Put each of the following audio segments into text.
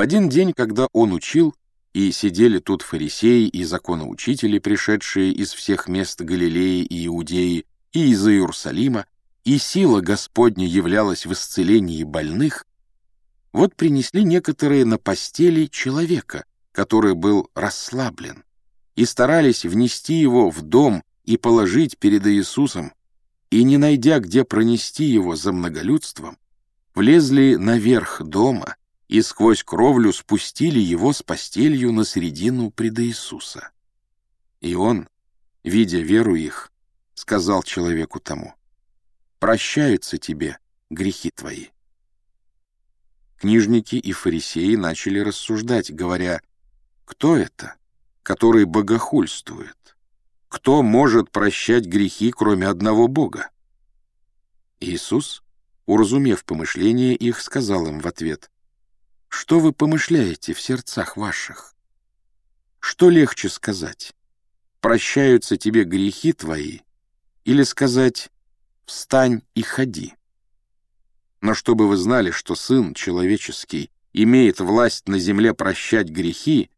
В один день, когда он учил, и сидели тут фарисеи и законоучители, пришедшие из всех мест Галилеи и Иудеи, и из Иерусалима, и сила Господня являлась в исцелении больных, вот принесли некоторые на постели человека, который был расслаблен, и старались внести его в дом и положить перед Иисусом, и, не найдя, где пронести его за многолюдством, влезли наверх дома и сквозь кровлю спустили его с постелью на середину пред Иисуса. И он, видя веру их, сказал человеку тому, «Прощаются тебе грехи твои». Книжники и фарисеи начали рассуждать, говоря, «Кто это, который богохульствует? Кто может прощать грехи, кроме одного Бога?» Иисус, уразумев помышления их, сказал им в ответ, «Что вы помышляете в сердцах ваших? Что легче сказать? Прощаются тебе грехи твои? Или сказать, встань и ходи?» Но чтобы вы знали, что Сын Человеческий имеет власть на земле прощать грехи,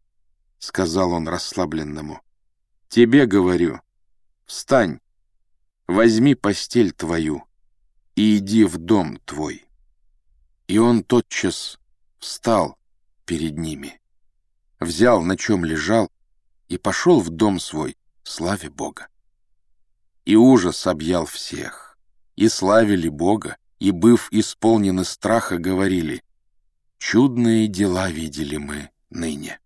— сказал он расслабленному, — тебе говорю, встань, возьми постель твою и иди в дом твой. И он тотчас встал перед ними, взял, на чем лежал, и пошел в дом свой, славе Бога. И ужас объял всех, и славили Бога, и, быв исполнены страха, говорили, «Чудные дела видели мы ныне».